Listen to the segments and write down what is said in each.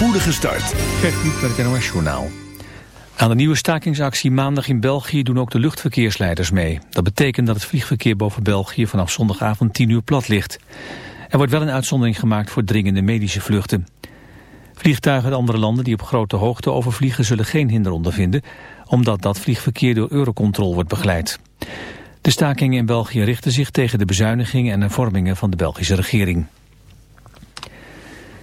spoedige start. Met het NOS Journaal. Aan de nieuwe stakingsactie maandag in België doen ook de luchtverkeersleiders mee. Dat betekent dat het vliegverkeer boven België vanaf zondagavond 10 uur plat ligt. Er wordt wel een uitzondering gemaakt voor dringende medische vluchten. Vliegtuigen uit andere landen die op grote hoogte overvliegen zullen geen hinder ondervinden, omdat dat vliegverkeer door Eurocontrol wordt begeleid. De stakingen in België richten zich tegen de bezuinigingen en hervormingen van de Belgische regering.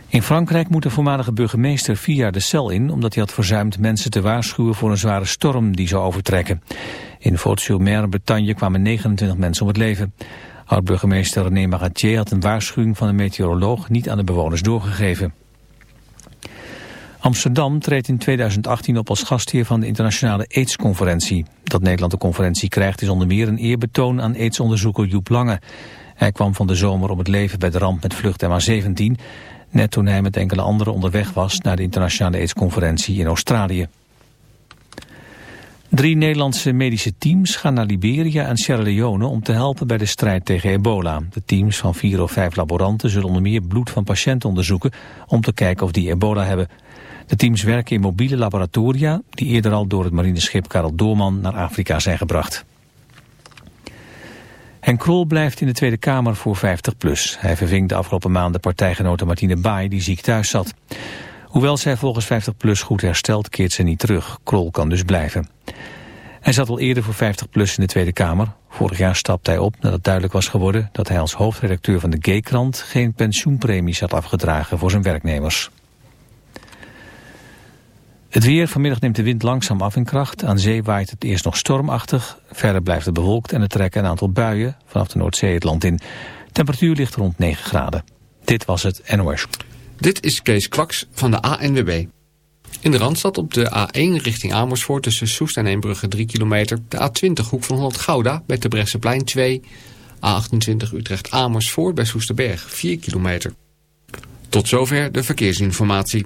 In Frankrijk moet de voormalige burgemeester vier jaar de cel in... omdat hij had verzuimd mensen te waarschuwen voor een zware storm die zou overtrekken. In Vaud-sur-Mer, Bretagne, kwamen 29 mensen om het leven. Oud-burgemeester René Maratier had een waarschuwing van een meteoroloog... niet aan de bewoners doorgegeven. Amsterdam treedt in 2018 op als gastheer van de internationale AIDS-conferentie. Dat Nederland de conferentie krijgt is onder meer een eerbetoon aan AIDS-onderzoeker Joep Lange. Hij kwam van de zomer om het leven bij de ramp met vlucht MH17... net toen hij met enkele anderen onderweg was naar de internationale AIDS-conferentie in Australië. Drie Nederlandse medische teams gaan naar Liberia en Sierra Leone om te helpen bij de strijd tegen ebola. De teams van vier of vijf laboranten zullen onder meer bloed van patiënten onderzoeken om te kijken of die ebola hebben. De teams werken in mobiele laboratoria die eerder al door het marineschip Karel Doorman naar Afrika zijn gebracht. Henk Krol blijft in de Tweede Kamer voor 50PLUS. Hij verving de afgelopen maanden partijgenote Martine Baai die ziek thuis zat. Hoewel zij volgens 50PLUS goed herstelt keert ze niet terug. Krol kan dus blijven. Hij zat al eerder voor 50PLUS in de Tweede Kamer. Vorig jaar stapte hij op nadat duidelijk was geworden dat hij als hoofdredacteur van de G-krant geen pensioenpremies had afgedragen voor zijn werknemers. Het weer, vanmiddag neemt de wind langzaam af in kracht. Aan zee waait het eerst nog stormachtig. Verder blijft het bewolkt en er trekken een aantal buien vanaf de Noordzee het land in. Temperatuur ligt rond 9 graden. Dit was het NOS. Dit is Kees Kwaks van de ANWB. In de Randstad op de A1 richting Amersfoort tussen Soest en Eembrugge 3 kilometer. De A20 hoek van Holland Gouda bij de Brechtseplein 2. A28 Utrecht Amersfoort bij Soesterberg 4 kilometer. Tot zover de verkeersinformatie.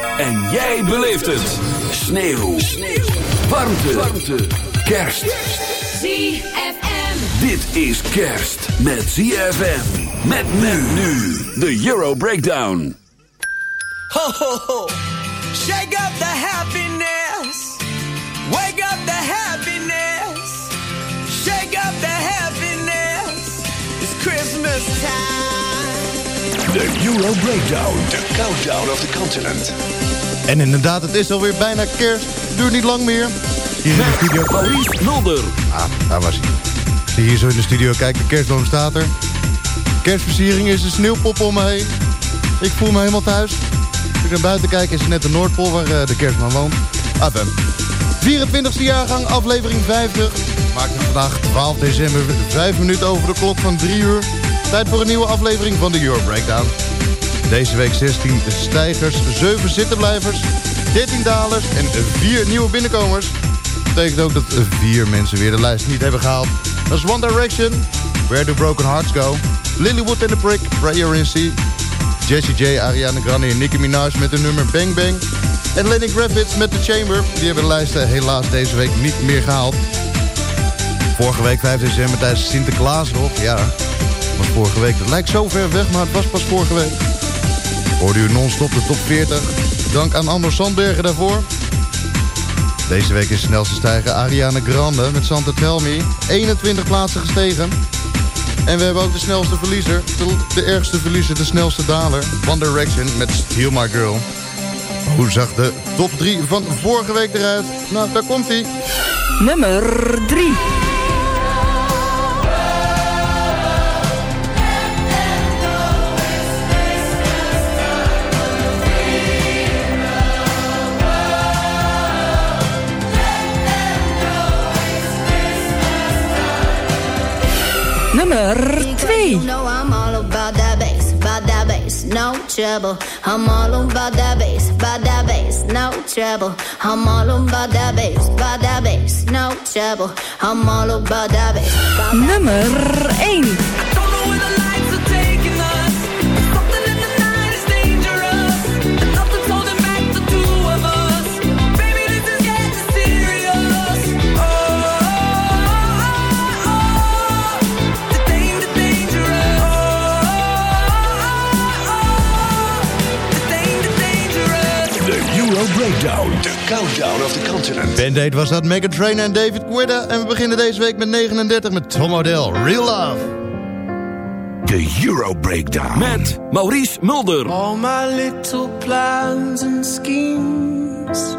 En jij beleeft het. Sneeuw. Sneeuw. Warmte. Warmte. Kerst. ZFM. Dit is kerst met ZFM. Met men nu. De Euro Breakdown. Ho, ho, ho. Shake up the happiness. Wake up the happiness. De Euro Breakdown. De countdown of the continent. En inderdaad, het is alweer bijna kerst. Duurt niet lang meer. Hier in de studio. Maurice Mulder. Ah, daar was hij. Zie je hier zo in de studio, kijk, de kerstboom staat er. Kerstversiering is een sneeuwpop om me heen. Ik voel me helemaal thuis. Als ik naar buiten kijk, is het net de Noordpool waar eh, de kerstman woont. Enfin. 24e jaargang, aflevering 50. Maakt het vandaag 12 december, 5 minuten over de klok van 3 uur. Tijd voor een nieuwe aflevering van de Euro Breakdown. Deze week 16 stijgers, 7 zittenblijvers, 13 dalers en 4 nieuwe binnenkomers. Dat betekent ook dat 4 mensen weer de lijst niet hebben gehaald. Dat is One Direction, Where Do Broken Hearts Go, Lilywood and the Brick, Prayer in Sea, Jessie J, Ariana Grande en Nicki Minaj met de nummer Bang Bang. En Lenny Kravitz met The Chamber. Die hebben de lijsten helaas deze week niet meer gehaald. Vorige week 5 december tijdens Sinterklaas nog. Ja, vorige week. Het lijkt zo ver weg, maar het was pas vorige week. Hoorde u non-stop de top 40. Dank aan Anders Sandbergen daarvoor. Deze week is snelste stijger Ariana Grande met Santa Tell Me. 21 plaatsen gestegen. En we hebben ook de snelste verliezer. De, de ergste verliezer, de snelste daler. One Direction met Steal My Girl. Hoe zag de top 3 van vorige week eruit? Nou, daar komt hij. Nummer 3. That bass, no trouble. I'm all about that bass, about that bass, no trouble. I'm all about that bass, about that bass, no trouble. I'm all about that bass. Nummer 1. Breakdown, de countdown of the continent. Band-Aid was dat Megan Trainor en David Guetta. En we beginnen deze week met 39 met Tom O'Dell. Real Love. De Euro Breakdown. Met Maurice Mulder. All my little plans and schemes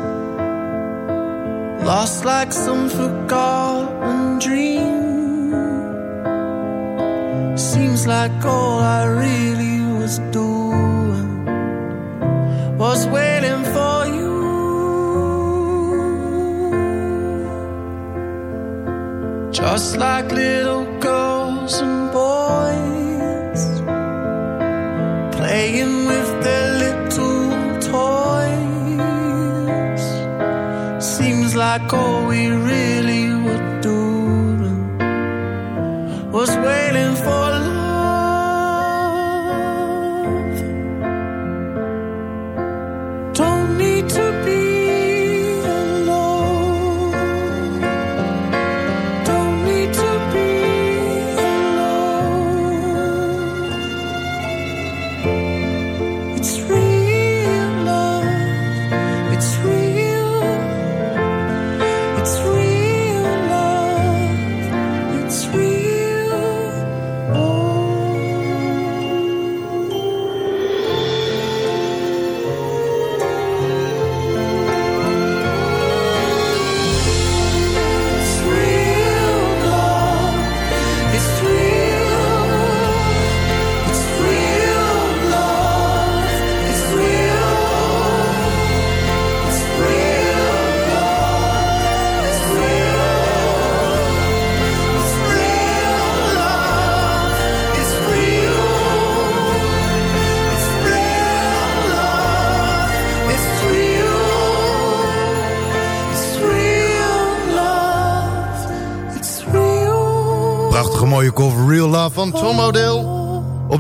Lost like some forgotten dream Seems like all I really was doing Was waiting for Just like little girls and boys playing with their little toys. Seems like all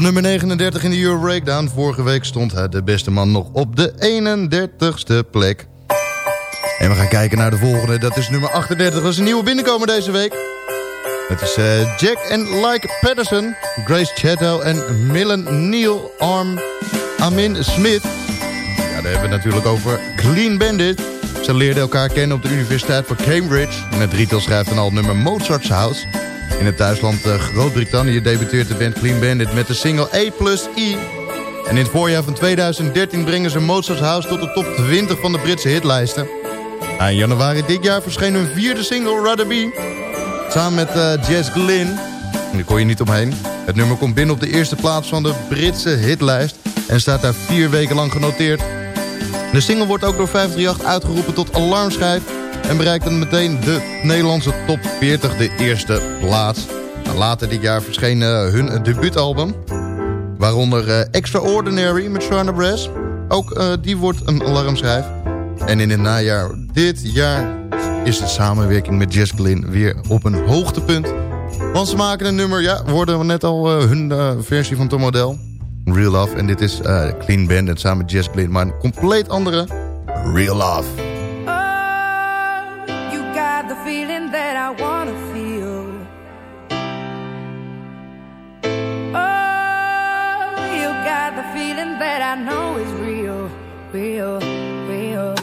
nummer 39 in de Euro Breakdown. Vorige week stond hij, de beste man, nog op de 31ste plek. En we gaan kijken naar de volgende. Dat is nummer 38. Dat is een nieuwe binnenkomer deze week. Het is eh, Jack en Like Patterson, Grace Chatto en Millen Neil Arm Amin Smith. Ja, daar hebben we het natuurlijk over Clean Bandit. Ze leerden elkaar kennen op de Universiteit van Cambridge. En het drietal schrijft een al nummer Mozart's House. In het thuisland eh, Groot-Brittannië debuteert de band Clean Bandit met de single A plus E. En in het voorjaar van 2013 brengen ze Mozart's House tot de top 20 van de Britse hitlijsten. In januari dit jaar verscheen hun vierde single, Rather Be. Samen met eh, Jess Glynn. Daar kon je niet omheen. Het nummer komt binnen op de eerste plaats van de Britse hitlijst. En staat daar vier weken lang genoteerd. De single wordt ook door 538 uitgeroepen tot alarmschijf. En bereikt dan meteen de Nederlandse top 40 de eerste plaats. Nou, Later dit jaar verscheen eh, hun debuutalbum. Waaronder eh, Extraordinary met Shauna Brass. Ook eh, die wordt een alarmschijf. En in het najaar dit jaar is de samenwerking met Jess Glynn weer op een hoogtepunt. Want ze maken een nummer, ja, worden we net al hun versie van Tom. Real Love. En dit is eh, Clean Bandit samen met Jess Glynn. Maar een compleet andere Real Love. That I wanna feel. Oh, you got the feeling that I know is real, real, real.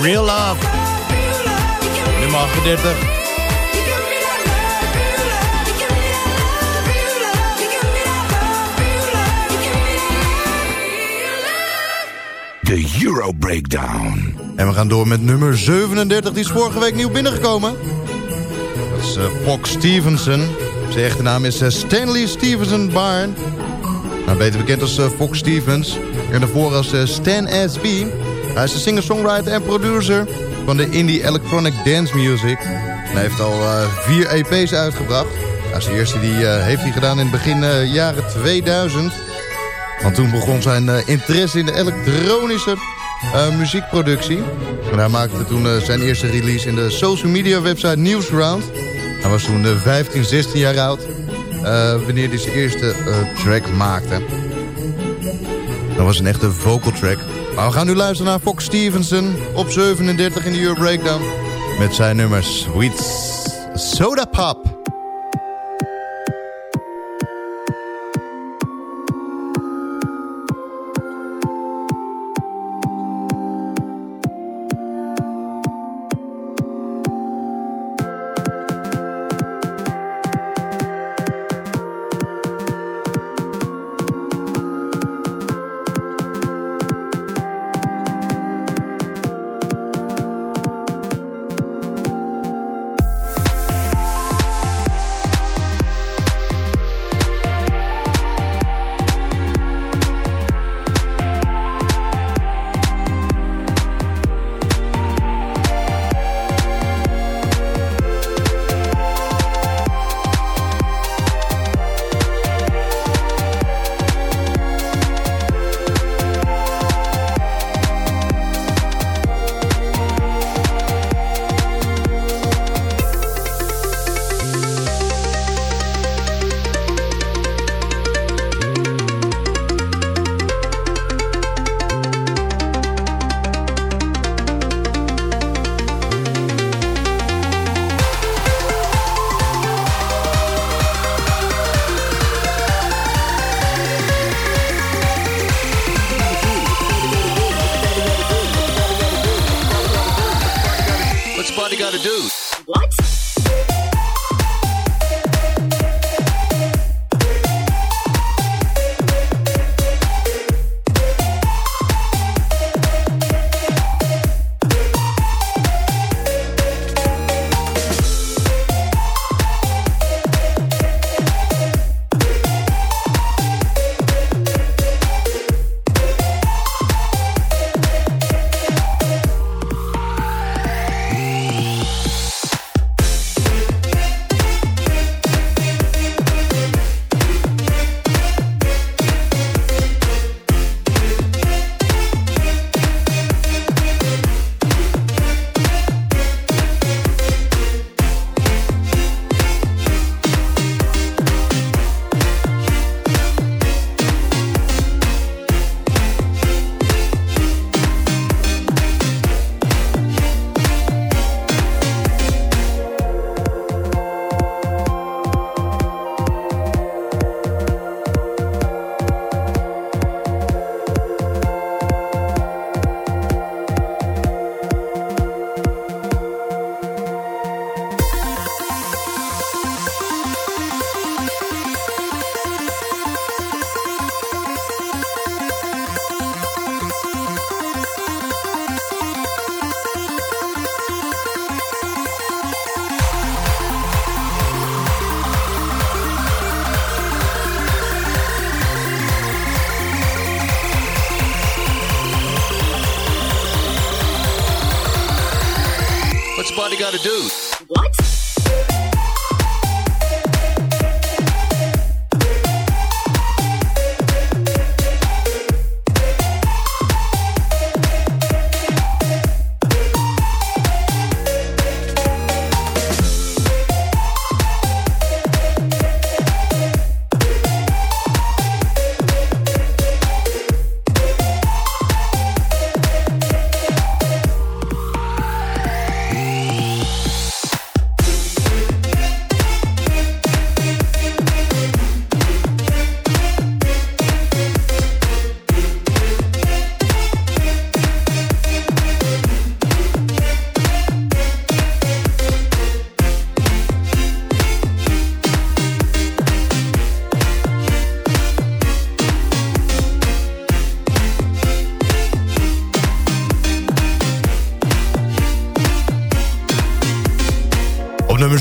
Real Love. Nummer 38. De Euro Breakdown. En we gaan door met nummer 37. Die is vorige week nieuw binnengekomen. Dat is eh, Fox Stevenson. Zijn echte naam is eh, Stanley Stevenson Barn. Nou, beter bekend als eh, Fox Stevens. En daarvoor als eh, Stan S.B. Hij is de singer-songwriter en producer van de indie electronic dance music. Hij heeft al eh, vier EP's uitgebracht. Nou, zijn eerste die, eh, heeft hij gedaan in het begin jaren 2000. Want toen begon zijn interesse in de elektronische muziekproductie. En hij maakte toen zijn eerste release in de social media website Newsround. Hij was toen eh, 15, 16 jaar oud. wanneer hij zijn eerste track maakte. Dat was een echte vocal track. Maar we gaan nu luisteren naar Fox Stevenson op 37 in de Euro Breakdown. Met zijn nummer Sweet Soda Pop.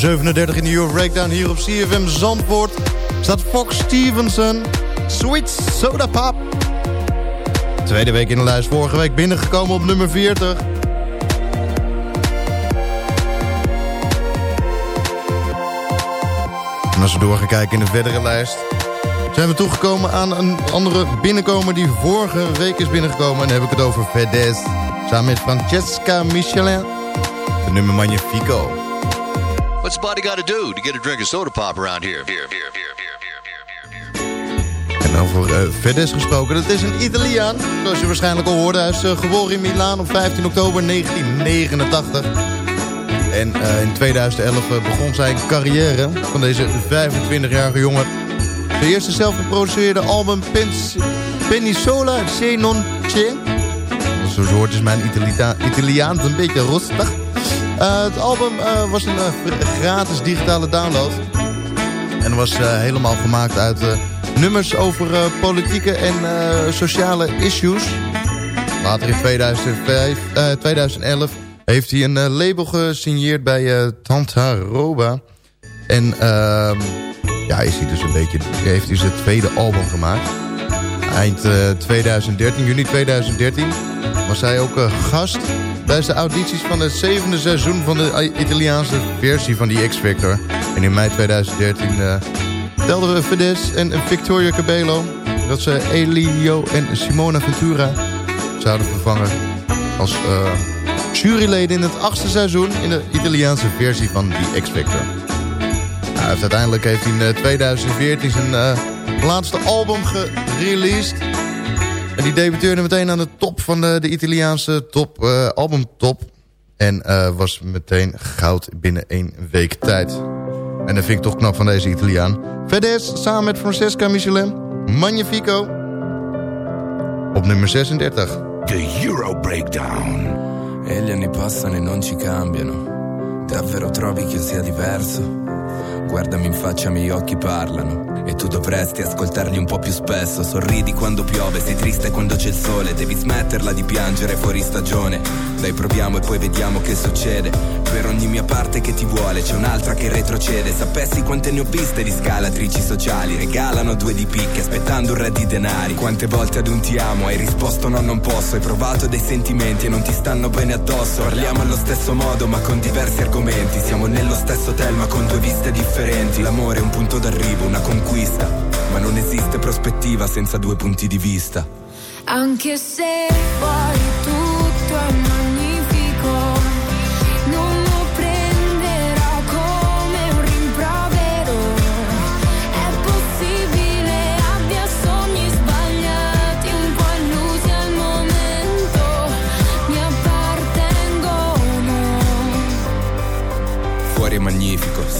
37 in de Euro Breakdown hier op CFM Zandvoort... staat Fox Stevenson, Sweet Soda Pop. Tweede week in de lijst, vorige week binnengekomen op nummer 40. En als we door gaan kijken in de verdere lijst... zijn we toegekomen aan een andere binnenkomer die vorige week is binnengekomen. En dan heb ik het over Fedez. Samen met Francesca Michelin. De nummer Magnifico. What's Body Gotta Do to get a drink of soda pop around here? En over uh, Fedez gesproken, dat is een Italiaan. Zoals je waarschijnlijk al hoorde, hij is uh, geboren in Milaan op 15 oktober 1989. En uh, in 2011 begon zijn carrière van deze 25-jarige jongen. Zijn eerste zelfgeproduceerde album Pens Penisola Se Non C'è. Is mijn Italiaans een beetje rustig. Uh, het album uh, was een uh, gratis digitale download. En was helemaal gemaakt uit nummers over politieke en sociale issues. Later in 2005, 2011 heeft hij een label gesigneerd bij Tantaroba. En ehm, ja, is hij dus een beetje, heeft hij zijn tweede album gemaakt. Eind 2013, juni 2013, was hij ook gast tijdens de audities van het zevende seizoen van de Italiaanse versie van die X-Factor. En in mei 2013 uh, telden we Fedez en Victoria Cabello dat ze Elio en Simona Ventura zouden vervangen als uh, juryleden in het achtste seizoen in de Italiaanse versie van die X-Factor. Nou, uiteindelijk heeft hij in 2014 zijn uh, laatste album gereleased. En die debuteerde meteen aan de top van de, de Italiaanse top, uh, albumtop. En uh, was meteen goud binnen één week tijd. En dat vind ik toch knap van deze Italiaan. Fedez samen met Francesca Michelin. Magnifico. Op nummer 36. The Euro Breakdown. E gli anni passano e non ci cambiano. Davvero trovi che sia diverso? Guardami in faccia, i miei occhi parlano. E tu dovresti ascoltarli un po' più spesso. Sorridi quando piove, sei triste quando c'è il sole. Devi smetterla di piangere fuori stagione. Dai, proviamo e poi vediamo che succede. Per ogni mia parte che ti vuole, c'è un'altra che retrocede. Sapessi quante ne ho viste di scalatrici sociali. Regalano due di picche aspettando un re di denari. Quante volte ad un ti amo hai risposto no, non posso. Hai provato dei sentimenti e non ti stanno bene addosso. Parliamo allo stesso modo, ma con diversi argomenti. Siamo nello stesso hotel, ma con due viste differenti. L'amore è un punto d'arrivo, una conquista. Ma non esiste prospettiva senza due punti di vista. Anche se fuori tutto è magnifico,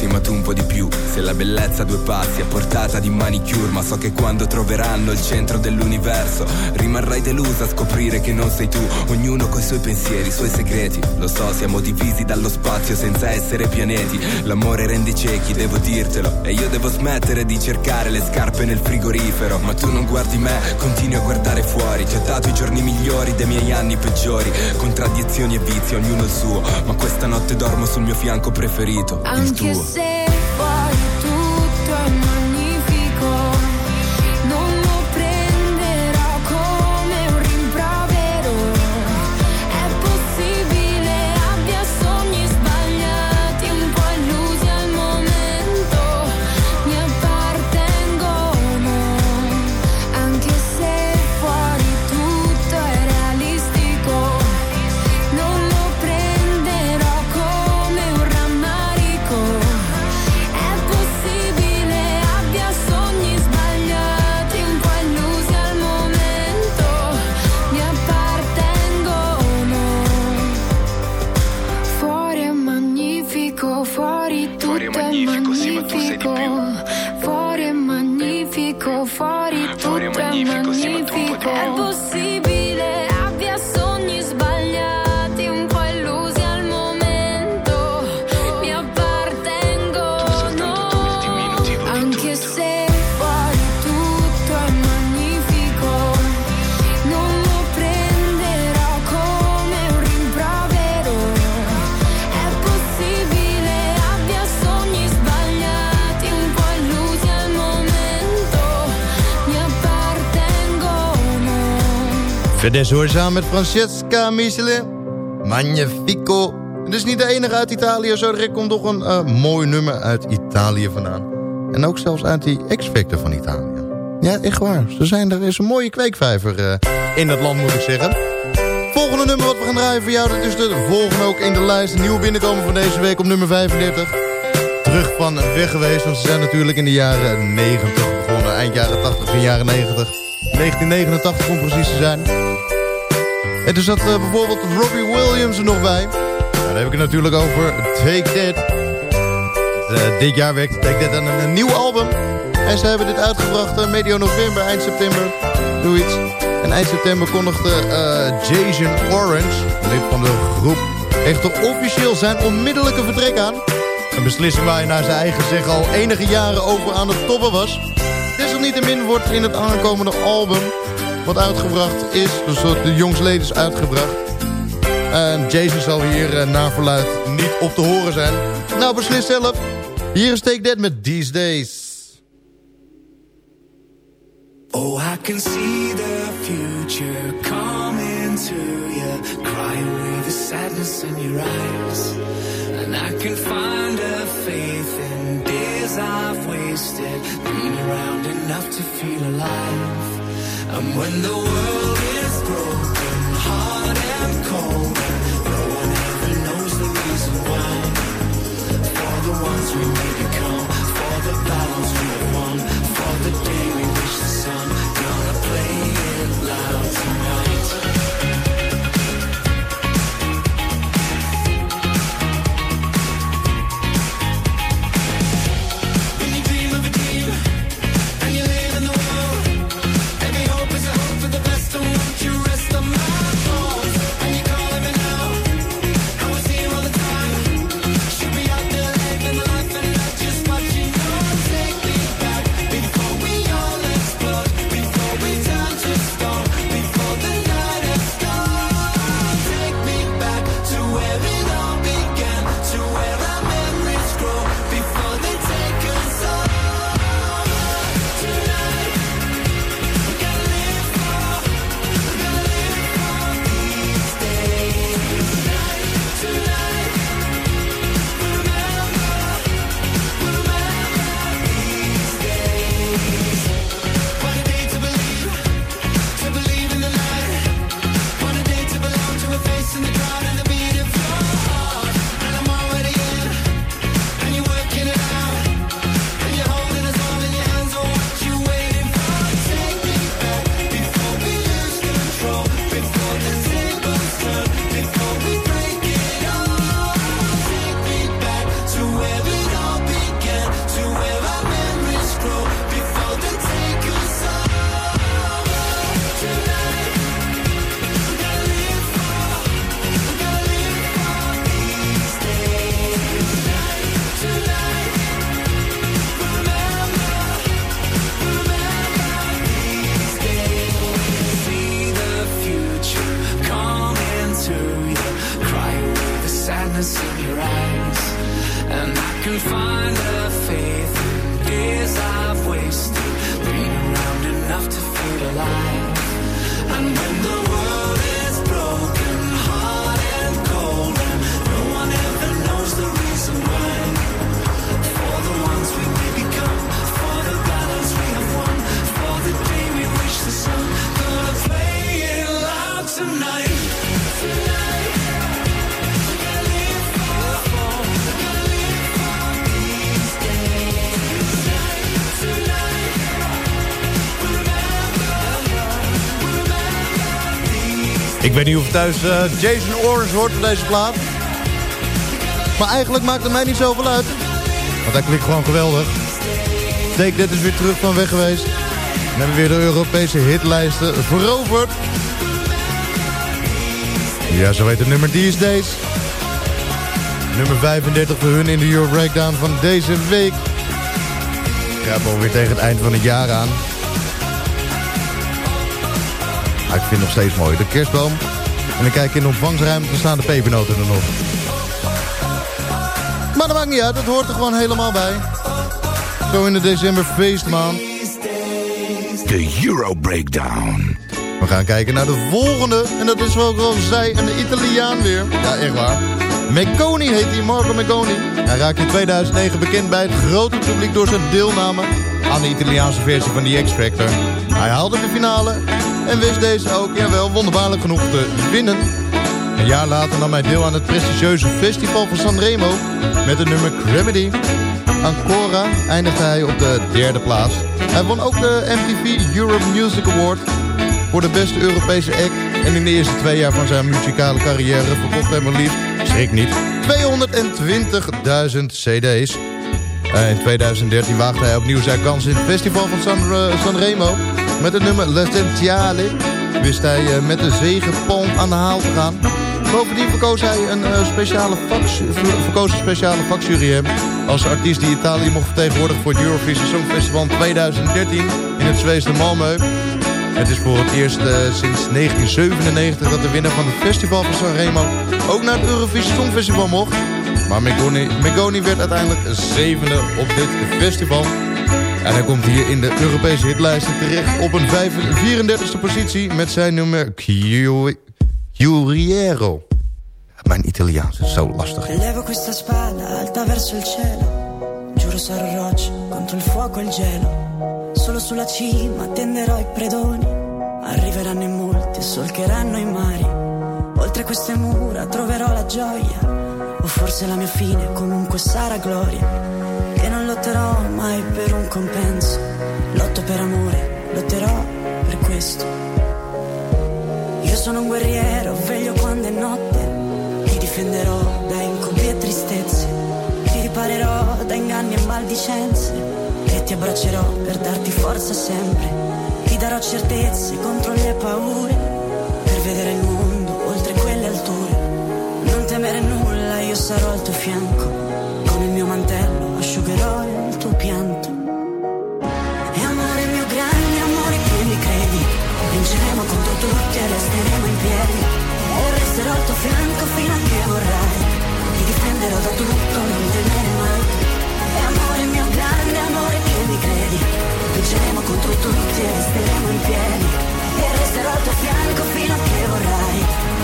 sì ma tu un po' di più. Se la bellezza a due passi a portata di manicure Ma so che quando troveranno il centro dell'universo Rimarrai delusa a scoprire che non sei tu. Ognuno coi suoi pensieri, i suoi segreti. Lo so, siamo divisi dallo spazio senza essere pianeti. L'amore rende ciechi, devo dirtelo. E io devo smettere di cercare le scarpe nel frigorifero. Ma tu non guardi me, continui a guardare fuori. Ti ho dato i giorni migliori dei miei anni peggiori. Contraddizioni e vizi, ognuno il suo. Ma questa notte dormo sul mio fianco preferito Il tuo Verdes hoor samen met Francesca Michelin. Magnifico. Het is niet de enige uit Italië. Zo direct komt nog een eh, mooi nummer uit Italië vandaan. En ook zelfs uit die X-Factor van Italië. Ja, echt waar. Ze zijn, er is een mooie kweekvijver eh, in dat land, moet ik zeggen. Volgende nummer wat we gaan draaien voor jou, dat is de volgende ook in de lijst. Een nieuwe binnenkomen van deze week op nummer 35. Terug van weg geweest, want ze zijn natuurlijk in de jaren 90 begonnen. Eind jaren 80, begin jaren 90. 1989 om precies te zijn. En er zat eh, bijvoorbeeld Robbie Williams er nog bij. Nou, daar heb ik het natuurlijk over Take That. Dit jaar werkt Take That aan een, nieuw album. En ze hebben dit uitgebracht eh, medio november, eind september. Zoiets. En eind september kondigde eh, Jason Orange, lid van de groep, heeft er officieel zijn onmiddellijke vertrek aan. Een beslissing waar hij naar zijn eigen zeggen al enige jaren over aan het toppen was. Desalniettemin wordt in het aankomende album wat uitgebracht is, dus de jongsleden is uitgebracht. En Jason zal hier eh, naar verluid niet op te horen zijn. Nou, beslis zelf. Hier is Take That met These Days. Oh, I can see the future coming to you, crying with the sadness in your eyes. And I can find a faith in days I've wasted, been around enough to feel alive. And when the world is broken, hard and cold, no one ever knows the reason why. For the ones we for the battles we have won, for the day we reach the sun, gonna play it loud tonight. Weet niet of thuis eh, Jason Orange hoort op deze plaat. Maar eigenlijk maakt het mij niet zoveel uit. Want hij klinkt gewoon geweldig. Take dit is weer terug van weg geweest. We hebben weer de Europese hitlijsten veroverd. Ja, zo heet het nummer These Days. Nummer 35 voor hun in de Euro Breakdown van deze week. Kruipen alweer tegen het eind van het jaar aan. Ik vind het nog steeds mooi. De kerstboom. En dan kijk ik in de ontvangstruimte, staan de pepernoten er nog. Maar dat maakt niet uit, dat hoort er gewoon helemaal bij. Zo in de december feestmaand. De Euro Breakdown. We gaan kijken naar de volgende. En dat is wel wel zij, een Italiaan weer. Ja, echt waar. Mecconi heet hij, Marco Mecconi. Hij raakte in 2009 bekend bij het grote publiek door zijn deelname aan de Italiaanse versie van The X Factor. Hij haalde de finale en wist deze ook, jawel, wonderbaarlijk genoeg te winnen. Een jaar later nam hij deel aan het prestigieuze festival van Sanremo met het nummer Gravity. Ancora eindigde hij op de derde plaats. Hij won ook de MTV Europe Music Award voor de beste Europese act. En in de eerste twee jaar van zijn muzikale carrière verkocht hij maar liefst, schrik niet, 220.000 cd's. In 2013 waagde hij opnieuw zijn kans in het festival van San, Sanremo. Met het nummer L'Essentiale wist hij eh, met de zegenpalm aan de haal te gaan. Bovendien verkoos hij een eh, speciale vak, verkoos een speciale vakjury als artiest die Italië mocht vertegenwoordigen voor het Eurovision Songfestival in 2013 in het Zweedse Malmö. Het is voor het eerst eh, sinds 1997 dat de winnaar van het festival van Sanremo ook naar het Eurovision Songfestival mocht. Maar Megoni, Megoni werd uiteindelijk zevende op dit festival. En hij komt hier in de Europese hitlijsten terecht op een 34e positie met zijn nummer Chiuriero. Mijn Italiaans is zo lastig. Levo questa spada alta verso il cielo. Giuro sarò roccia contro il fuoco e il gelo. Solo sulla cima tenderò i predoni. Arriveranno in molti solcheranno i mari. Oltre queste mura troverò la gioia. O forse la mia fine comunque sarà gloria. Lotterò mai per un compenso. Lotto per amore, lotterò per questo. Io sono un guerriero, veglio quando è notte. Ti difenderò da incubi e tristezze. Ti riparerò da inganni e maldicenze. E ti abbraccerò per darti forza sempre. Ti darò certezze contro le paure. Per vedere il mondo oltre quelle alture. Non temere nulla, io sarò al tuo fianco. Tutti e resteremo in piedi. E resterò al tuo fianco fino a che vorrai. Ti difenderò da tutto, non temere mai. E amore mio grande amore che mi credi. Vinceremo contro tutti e resteremo in piedi. E resterò al tuo fianco fino a che vorrai.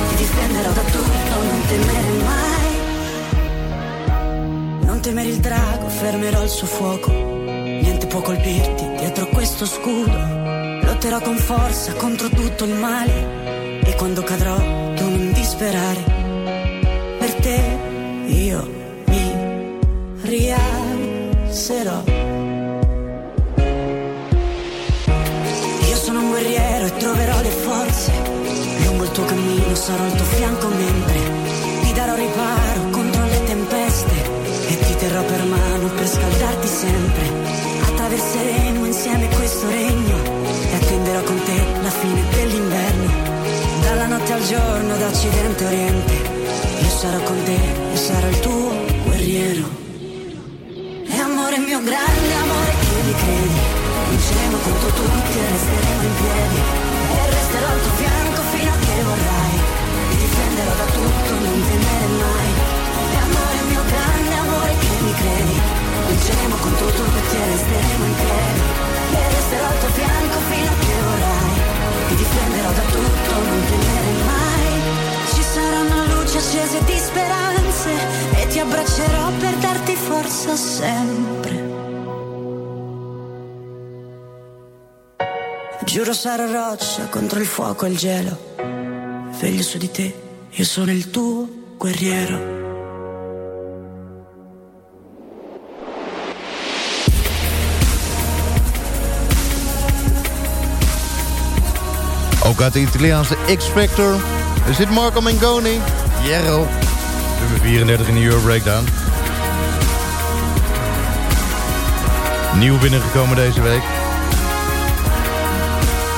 Ti difenderò da tutto, non temere mai. Non temere il drago, fermerò il suo fuoco. Niente può colpirti dietro questo scudo. Lotterò con forza contro tutto il male. E quando cadrò, tu non disperare. Per te io mi rialzerò. Io sono un guerriero e troverò le forze. Lungo il tuo cammino sarò al tuo fianco mentre ti darò riparo contro le tempeste. E ti terrò per mano per scaldarti sempre. Attraverseremo insieme questo regno Tenderò con te la fine dell'inverno, dalla notte al giorno, da occidente a oriente. Io sarò con te e sarò il tuo guerriero. E amore mio grande amore che mi credi, vinceremo contro tutti e resteremo in piedi. E resterò al tuo fianco fino a che vorrai, ti difenderò da tutto, non temere mai. E amore mio grande amore che credi Vinceremo contro tutti e resteremo in piedi. E resterò al tuo fianco fino a che vorrai. Ti difenderò da tutto, non temere mai. Ci saranno luci accese di speranze E ti abbraccerò per darti forza sempre. Giuro sarò roccia contro il fuoco e il gelo. Veglio su di te, io sono il tuo guerriero. Ook uit de Italiaanse X-Factor. Er zit Marco Mengoni. Jero. Nummer 34 in de Euro Breakdown. Nieuw binnengekomen deze week.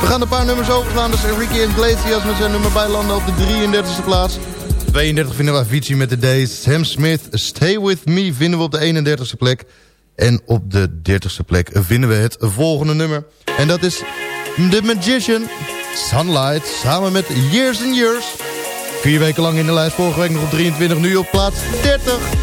We gaan een paar nummers overslaan. Dus Ricky Iglesias met zijn nummer bij landen op de 33e plaats. 32 vinden we Avicii met de Days. Sam Smith, Stay With Me vinden we op de 31e plek. En op de 30e plek vinden we het volgende nummer. En dat is The Magician, Sunlight, samen met Years and Years. Vier weken lang in de lijst, vorige week nog op 23, nu op plaats 30.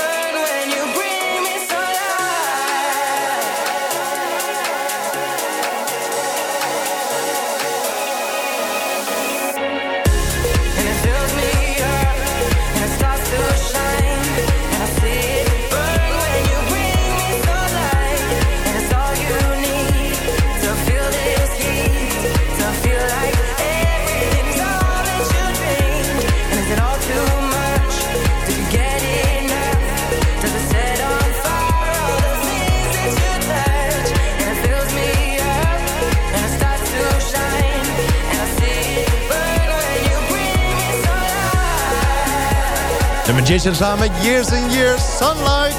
Magician samen met Years and Years, Sunlight.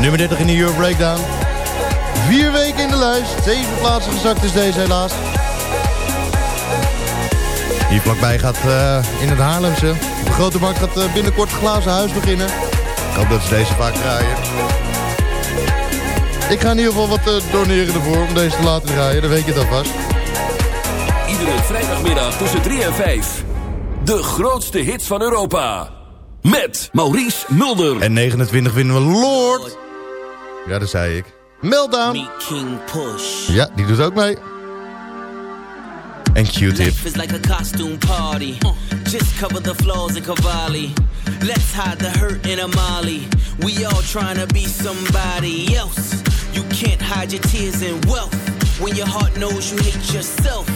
Nummer 30 in de Euro Breakdown. Vier weken in de lijst. Zeven plaatsen gezakt is deze helaas. Hier vlakbij gaat eh, in het Haarlemse. De grote markt gaat eh, binnenkort glazen huis beginnen. Ik hoop dat ze deze vaak draaien. Ik ga in ieder geval wat eh, doneren ervoor om deze te laten draaien. Dan weet je het alvast. Iedere vrijdagmiddag tussen 3 en 5. De grootste hits van Europa. Met Maurice Mulder. En 29 vinden we Lord. Ja, dat zei ik. Meltdown. King Push. Ja, die doet ook mee. En Q-tip. Life is like a costume party. Just cover the flaws in Cavalli. Let's hide the hurt in Amali. We all trying to be somebody else. You can't hide your tears in wealth. When your heart knows you hate yourself.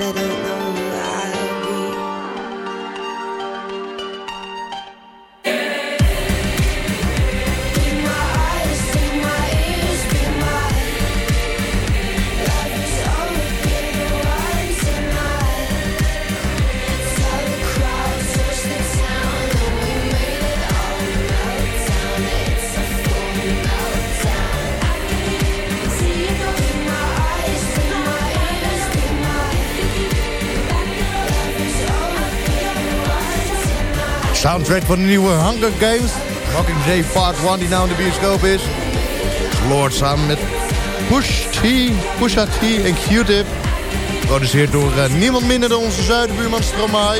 But I don't know Soundtrack van de nieuwe Hunger Games. Mockingjay Part 1 die nou in de bioscoop is. Lord samen met Push T, Pusha T en Q-Tip. Geproduceerd door eh, niemand minder dan onze zuidenbuurman Stromae.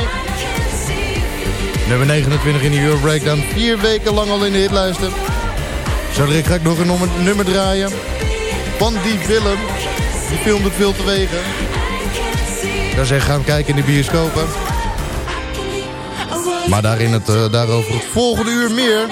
Nummer 29 in de Euro Breakdown. Vier weken lang al in de hitlijsten. Ga ik nog een nummer, draaien. Van die film. Die film doet veel te wegen. Ik zou zeggen, gaan kijken in de bioscopen. Maar daarin het, eh, daarover het volgende uur meer.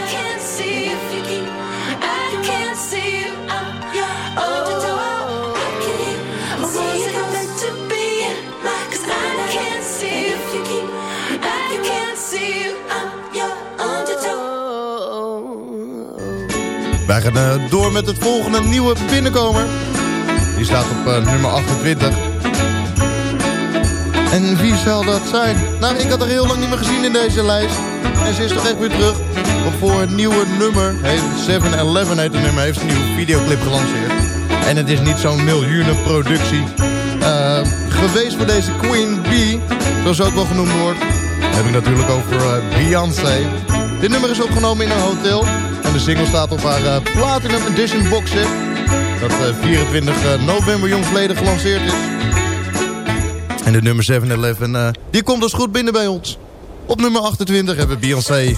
Wij gaan eh, door met het volgende nieuwe binnenkomer. Die staat op eh, nummer 28. En wie zal dat zijn? Nou, ik had er heel lang niet meer gezien in deze lijst. En ze is toch echt weer terug. Want voor het nieuwe nummer, heet 7-Eleven heet het nummer, heeft een nieuwe videoclip gelanceerd. En het is niet zo'n miljoenenproductie eh, geweest voor deze Queen Bee, zoals ook wel genoemd wordt. Heb ik natuurlijk over eh, Beyoncé. Dit nummer is opgenomen in een hotel. En de single staat op haar eh, Platinum Edition boxset. Dat eh, 24 november jongsleden gelanceerd is. En de nummer 7-Eleven, eh, die komt dus goed binnen bij ons. Op nummer 28 hebben we Beyoncé.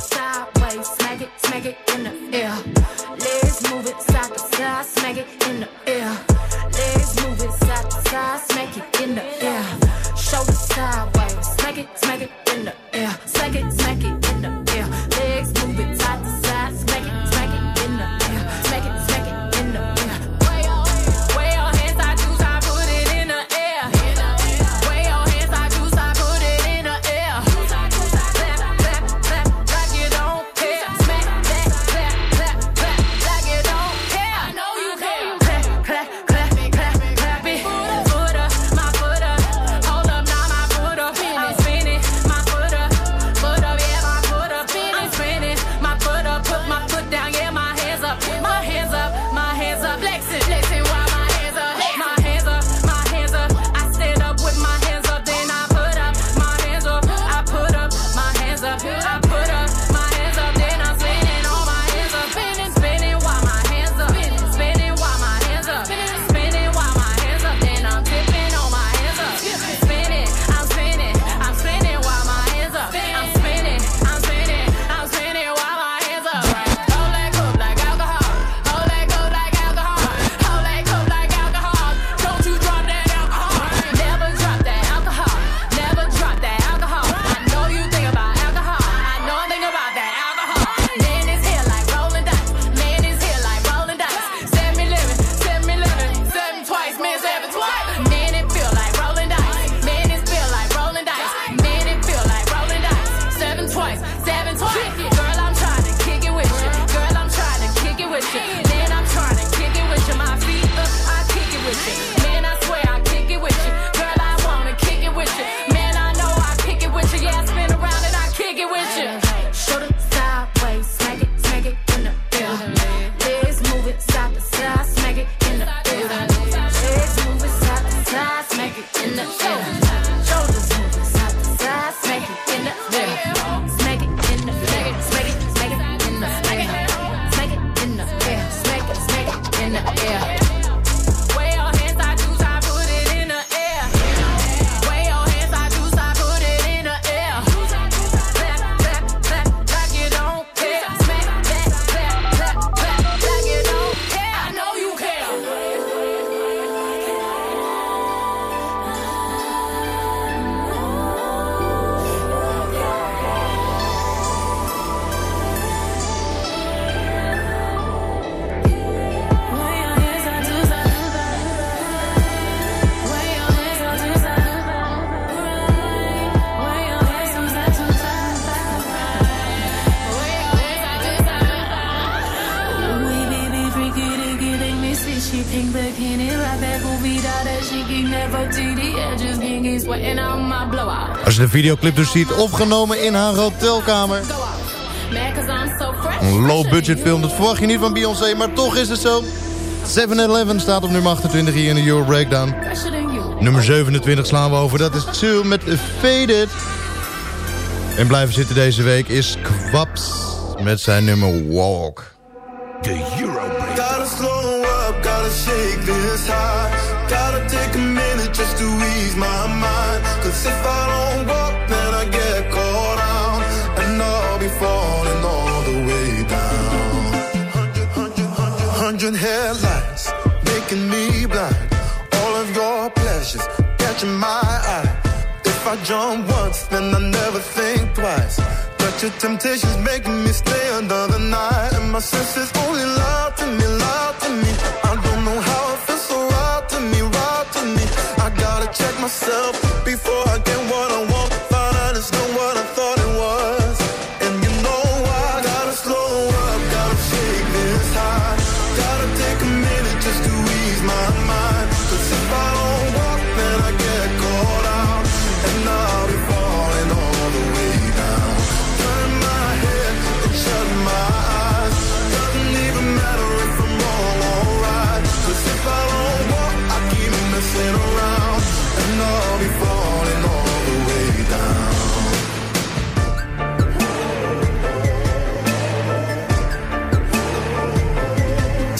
Videoclip dus ziet, opgenomen in haar hotelkamer. Een low budget film, dat verwacht je niet van Beyoncé, maar toch is het zo. 7-Eleven staat op nummer 28 hier in de Euro Breakdown. Nummer 27 slaan we over, dat is Two met Faded. En blijven zitten deze week is Kwaps met zijn nummer Walk. De Euro Gotta falling all the way down. Hundred, headlights making me blind. All of your pleasures catching my eye. If I jump once, then I never think twice. But your temptation's making me stay another night. And my senses only lie to me, lie to me. I don't know how it feels so right to me, right to me. I gotta check myself before I get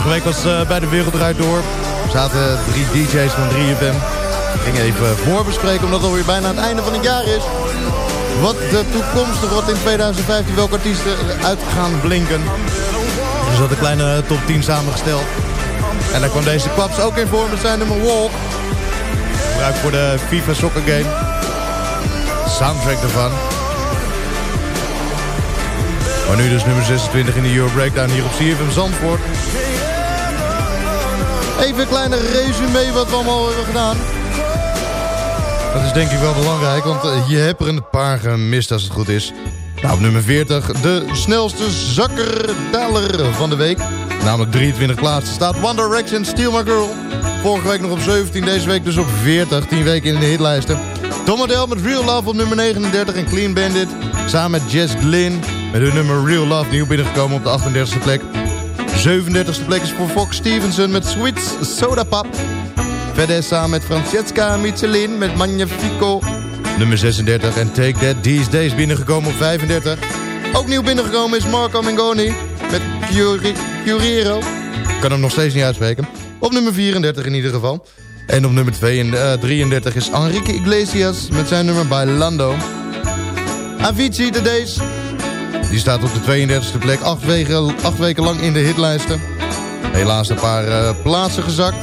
Vorige week was eh, bij de Wereld Draait Door. Zaten drie DJ's van 3FM. Ik ging even voorbespreken omdat het alweer bijna het einde van het jaar is. Wat de toekomstige, wat in 2015 welke artiesten uit gaan blinken. Dus dat een kleine top 10 samengesteld. En daar kwam deze kwaps ook in voor met zijn nummer Walk. Gebruikt voor de FIFA Soccer Game. Soundtrack ervan. Maar nu dus nummer 26 in de Euro Breakdown hier op CFM Zandvoort. Even een kleine resume wat we allemaal hebben gedaan. Dat is denk ik wel belangrijk, want eh, je hebt er een paar gemist als het goed is. Nou, op nummer 40, de snelste zakkerdaler van de week. Namelijk 23 plaatsen staat One Direction, Steal My Girl. Vorige week nog op 17, deze week dus op 40. 10 weken in de hitlijsten. Tom Adele met Real Love op nummer 39 en Clean Bandit. Samen met Jess Glynn met hun nummer Real Love nieuw binnengekomen op de 38e plek. 37e plek is voor Fox Stevenson met Sweet Soda Pop. Verder met Francesca Michelin met Magnifico. Nummer 36 en Take That These Days binnengekomen op 35. Ook nieuw binnengekomen is Marco Mengoni met Curi- Curero. Ik kan hem nog steeds niet uitspreken. Op nummer 34 in ieder geval. En op nummer 2 en, eh, 33 is Enrique Iglesias met zijn nummer Bailando. Avicii de Days. Die staat op de 32e plek. Acht weken, acht weken lang in de hitlijsten. Helaas een paar eh, plaatsen gezakt.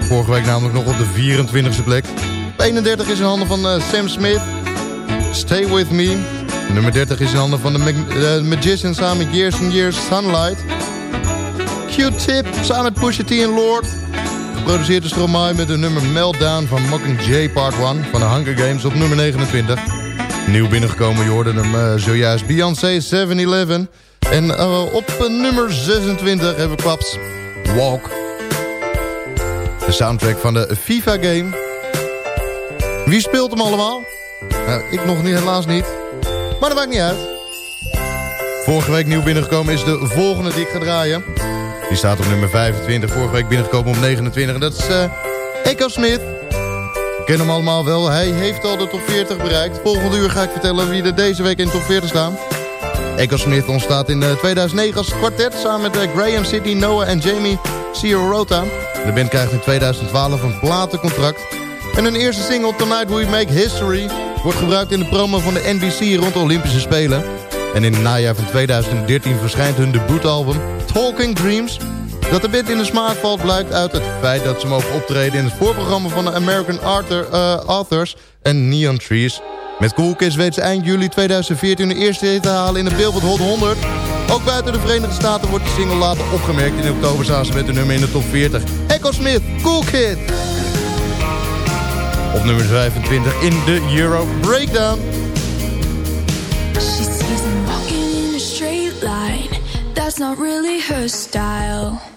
Vorige week namelijk nog op de 24e plek. Op 31 is in handen van eh, Sam Smith. Stay With Me. Nummer 30 is in handen van de eh, Magician samen met Years and Years Sunlight. Q-Tip samen met Pusha T en Lord. Geproduceerd door Stromae met de nummer Meltdown van Mockingjay Part 1 van de Hunger Games op nummer 29. Nieuw binnengekomen, je hoorde hem uh, zojuist Beyoncé 7-Eleven. En uh, op nummer 26 hebben we klaps Walk. De soundtrack van de FIFA game. Wie speelt hem allemaal? Nou, ik nog niet, helaas niet. Maar dat maakt niet uit. Vorige week nieuw binnengekomen is de volgende die ik ga draaien. Die staat op nummer 25. Vorige week binnengekomen op 29. En dat is uh, Echo Smith. Kennen hem allemaal wel. Hij heeft al de top 40 bereikt. Volgende uur ga ik vertellen wie er deze week in de top 40 staan. Echo Smith ontstaat in 2009 als kwartet... samen met uh, Graham City, Noah en Jamie Ciarota. De band krijgt in 2012 een platencontract. En hun eerste single, Tonight We Make History... wordt gebruikt in de promo van de NBC rond de Olympische Spelen. En in het najaar van 2013 verschijnt hun debuutalbum Talking Dreams... Dat de band in de smaak valt blijkt uit het feit dat ze mogen optreden... in het voorprogramma van de American Arthur, uh, Authors en Neon Trees. Met Cool Kids weet ze eind juli 2014 de eerste hit te halen in de Billboard Hot 100. Ook buiten de Verenigde Staten wordt de single later opgemerkt. In oktober staan ze met de nummer in de top 40. Echo Smith, Cool Kid. Op nummer 25 in de Euro Breakdown. She sees him walking in straight line. That's not really her style.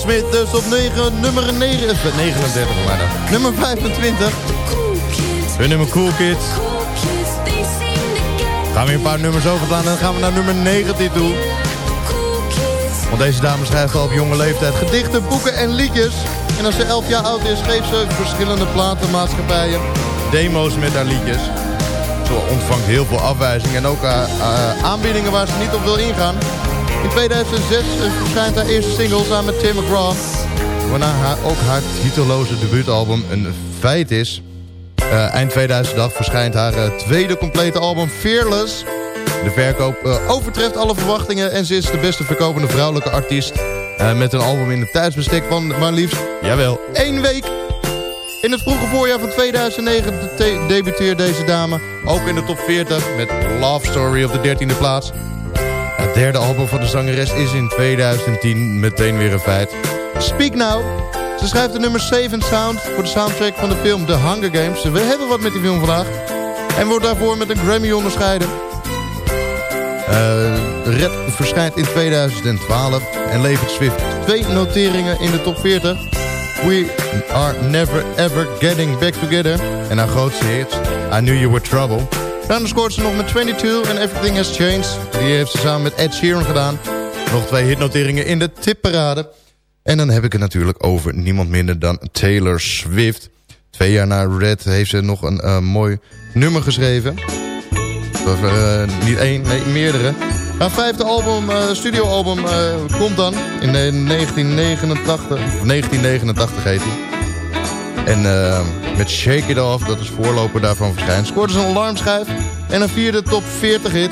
Smith dus op 9, nummer 9, eh, 39 maar dan. Nummer 25. Hun nummer Cool Kids. Gaan we een paar nummers overslaan en dan gaan we naar nummer 19 toe. Want deze dame schrijft al op jonge leeftijd gedichten, boeken en liedjes. En als ze 11 jaar oud is, geeft ze verschillende platenmaatschappijen demo's met haar liedjes. Ze ontvangt heel veel afwijzingen en ook eh, eh, aanbiedingen waar ze niet op wil ingaan. In 2006 verschijnt haar eerste single samen met Tim McGraw. Waarna haar, ook haar titelloze debuutalbum een feit is. Eh, eind 2008 verschijnt haar eh, tweede complete album Fearless. De verkoop eh, overtreft alle verwachtingen en ze is de beste verkopende vrouwelijke artiest. met een album in een tijdsbestek van maar liefst, jawel, één week. In het vroege voorjaar van 2009 de- debuteert deze dame ook in de top 40 met Love Story op de 13e plaats. Het derde album van de zangeres is in 2010 meteen weer een feit. Speak Now. Ze schrijft de nummer 7 Sound voor de soundtrack van de film The Hunger Games. We hebben wat met die film vandaag. En wordt daarvoor met een Grammy onderscheiden. Eh, Red verschijnt in 2012 en levert Swift twee noteringen in de top 40. We are never ever getting back together. En haar grootste hit, I Knew You Were Trouble. Daarna scoort ze nog met 22 en Everything Has Changed. Die heeft ze samen met Ed Sheeran gedaan. Nog twee hitnoteringen in de tipparade. En dan heb ik het natuurlijk over niemand minder dan Taylor Swift. Twee jaar na Red heeft ze nog een eh, mooi nummer geschreven. Eh, niet één, nee, meerdere. Haar vijfde album, eh, studioalbum komt dan in de 1989. Of 1989 heet hij. En eh, met Shake It Off, dat is voorloper daarvan verschijnt... scoorde ze een alarmschijf en een vierde top 40 hit.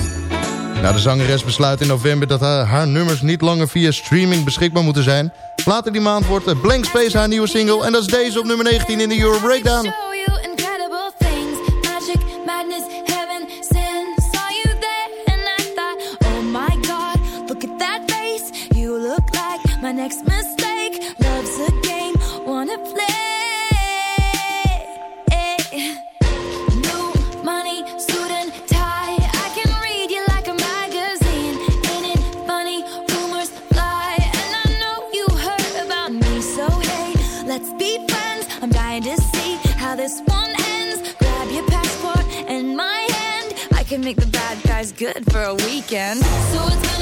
Nou, de zangeres besluit in november dat haar, nummers niet langer via streaming beschikbaar moeten zijn. Later die maand wordt eh, Blank Space haar nieuwe single... en dat is deze op nummer 19 in de Euro Breakdown. show you incredible things. Magic, madness, make the bad guys good for a weekend. So it's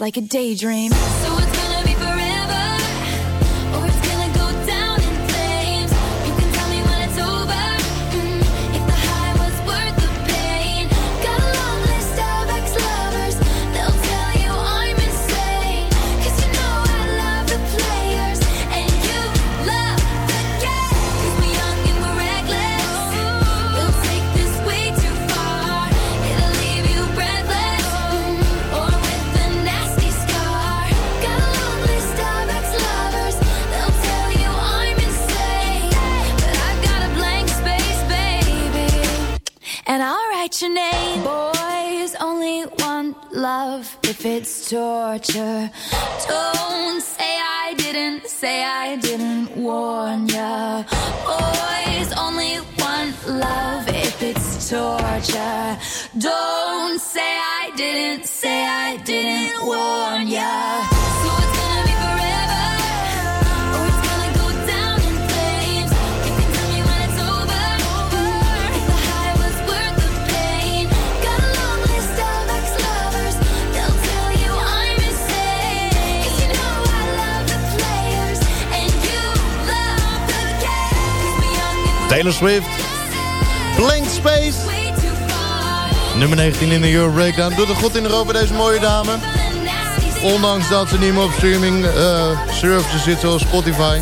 like a daydream. So Taylor Swift. Blank Space. Nummer 19 in de Euro Breakdown. Doet het goed in Europa, deze mooie dame. Ondanks dat ze niet meer op streaming eh, services zit zoals Spotify.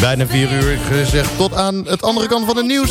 Bijna 4 uur gezegd tot aan het andere kant van het nieuws.